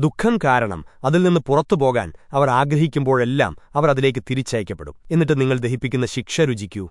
ദുഃഖം കാരണം അതിൽ നിന്ന് പുറത്തു പോകാൻ അവർ ആഗ്രഹിക്കുമ്പോഴെല്ലാം അവർ അതിലേക്ക് തിരിച്ചയക്കപ്പെടും. എന്നിട്ട് നിങ്ങൾ ദഹിപ്പിക്കുന്ന ശിക്ഷ രുചിക്കൂ.